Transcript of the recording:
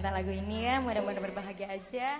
tentang lagu ini ya. Mudah-mudahan berbahagia aja.